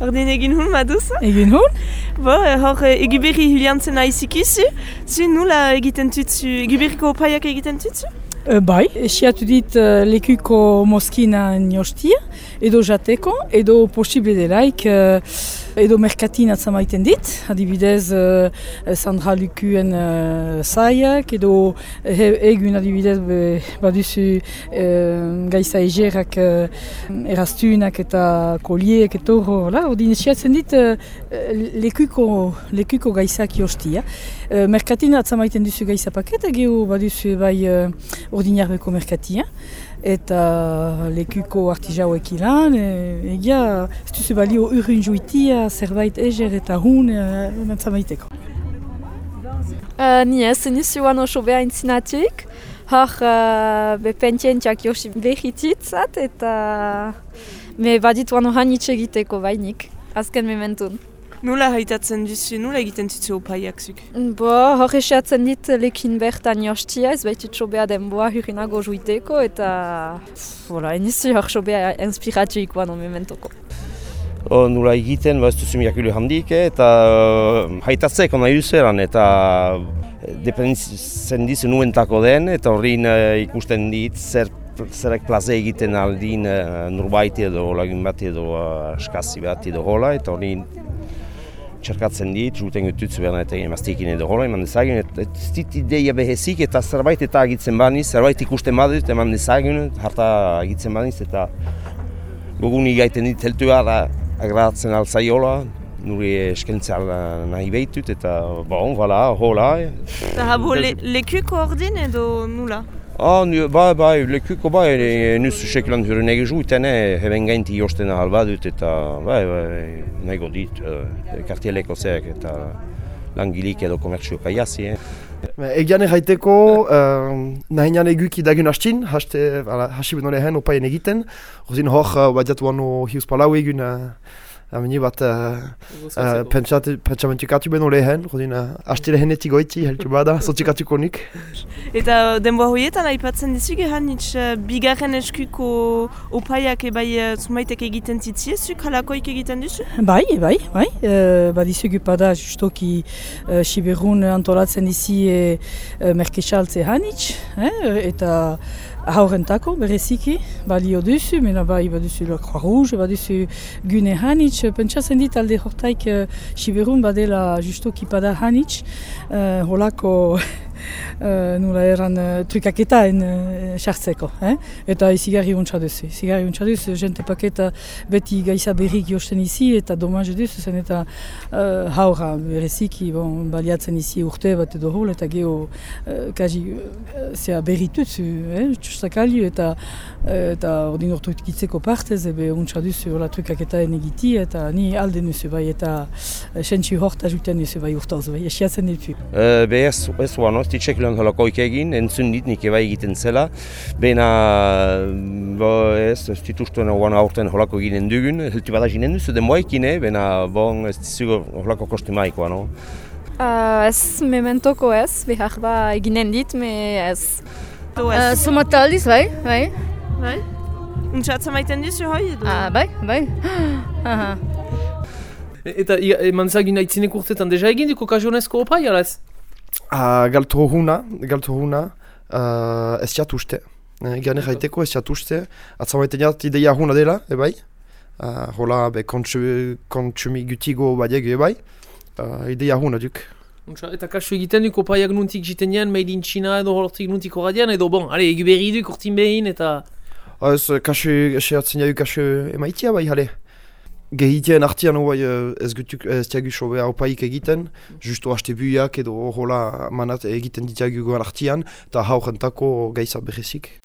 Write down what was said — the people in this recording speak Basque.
Ordin egin hun baduz? Egin hun? Bo, hor egiberri hiliantzen aizikizu. Zu nula egiten tutzu, egiberriko opaiak egiten tutzu? Uh, bai, esiatu dit uh, lekuko moskina niostia, edo jateko, edo posible delaik, uh, edo merkatin atzamaiten dit, adibidez uh, Sandra Lukuen uh, zaiak, edo he, egun adibidez be, baduzu uh, gaiza egerak uh, eraztunak eta koliek eta horra, ordin esiatzen dit uh, lekuko, lekuko gaizak jostia. Uh, merkatin atzamaiten duzu gaiza paket, gehu baduzu bai uh, ordinarbeko merkatia, eta lekuko artijauek ilan, e, egia, ez duzu balio urrun juitia, zerbait eger eta hun, e, natzamaiteko. Uh, ni ez, niz joan oso beha intzinatik, hor uh, bepentientxak josi behititzat, eta me badituan ohan egiteko bainik, azken mementun. Nula haitatzen duzu, nula egiten duzu opaiak zuk? Bo, hor esatzen dit lekin bertan jostia, ez baitut sobea denboa hurinago juiteko, eta... Bola, enizu hor sobea inspiratu ikoan mementoko. O, nula egiten, ba, ez duzu miakulu handik, eta uh, haitatzeko nahi duzeran, eta dependitzen dizu nuentako den, eta horrin uh, ikusten dit zer zerek plaze egiten aldin uh, nurbait edo lagun bat edo uh, askazi bat edo hola, eta horrin txerkatzen dit, juten gututzu behar eta emaztekin edo hola, eman dezagun, ez dit ideia behezik eta zerbait eta agitzen baniz, zerbait ikusten badut, eman dezagun, harta agitzen baniz, eta gugun igaiten dit heltu behar agradatzen alzaiola, nuri eskentzea nahi behitut, eta bon, voilà, hola. Eta habo le, lekuko ordin edo nula? Nu, bai, bai, lekuko bai, e, nuz sekilan hurren egizu, eta ne, heben gainti josten alba dut, eta bai, bai, nahi godit, uh, kartieleko zeak, eta langilik edo komertzio kaiazi, eh. Egian erraiteko, uh, nahi nian eguk idagun hastin, hasi benore hen, opaien egiten, hozin hor, uh, badiatu anu hius palau egun, uh, Amini bat uh, pentsamentukatu beno lehen, rodin uh, astile henetik goiti, heltu bada, zotikatuko nik. Eta denboa horietan aipatzen dizu gehan nitz uh, bigarren eskuko opaiak ebai uh, zumaitek egiten zitziezuk, halakoik egiten duzu? Bai, bai, bai. Uh, badizu gupada justoki uh, Siberun antolatzen dizi uh, merkesaltze hanitz, eh? eta haurentako bereziki, balio duzu, mena bai baduzu la Croix Rouge, baduzu gune hanitz, pentsatzen dit alde hortaik uh, Siberun badela justoki pada hanitz, uh, holako uh, nula erran uh, trukaketa en sartzeko. Uh, eh? Eta izigarri untsa duzu. Izigarri untsa duzu, jente paketa beti gaiza berrik josten izi eta domaz duzu zen eta uh, haura bereziki bon, baliatzen izi urte bat edo hol eta geho uh, kaji uh, zea berrituzu, eh? txustakali eta eta ordin ortu itzeko partez ebe untsa duzu hola trukaketa en egiti eta ni alde nuzu bai eta uh, sentsi horta juten nuzu bai urtauz bai, esiatzen ditu. Uh, be ez, ez uan, ez ditxek lan holakoik egin, entzun dit nik eba egiten zela. Bena, bo, ez, ez dituztuen oan aurten holako eginen dugun, heltu bada ginen duzu den moekin, eh? bena, bon, ez dizugu holako kostimaikoa, no? Uh, ez mementoko ez, behar ba eginen dit, me ez. Uh, Somataldiz, bai, bai. Bai? Untsatzen maiten dizu hoi edo? Ah, bai, bai. Aha. Eta eman zagin aitzinek urtetan deja egin diko kazionezko opai, alaz? Uh, galto huna, galto huna, uh, ez jatuste. Eh, Gane jaiteko ez jatuste. Atzamaiten jat ideia huna dela, ebai. Uh, hola, be, kontsumi gutigo badiak ebai. Uh, ideia huna duk. Eta kasu egiten duk opaiak nuntik jiten jan, mailin txina edo hortik nuntik horadian, edo bon, ale, egu berri duk urtin behin, eta... Ez, kasu, esatzen jadu kasu emaitia bai, hale. Gehitien artian bai ez gutuk ez tiagu sobea opaik egiten, justo haste buiak edo hola manat egiten ditiagu goan artian, eta haurentako gaisa berezik.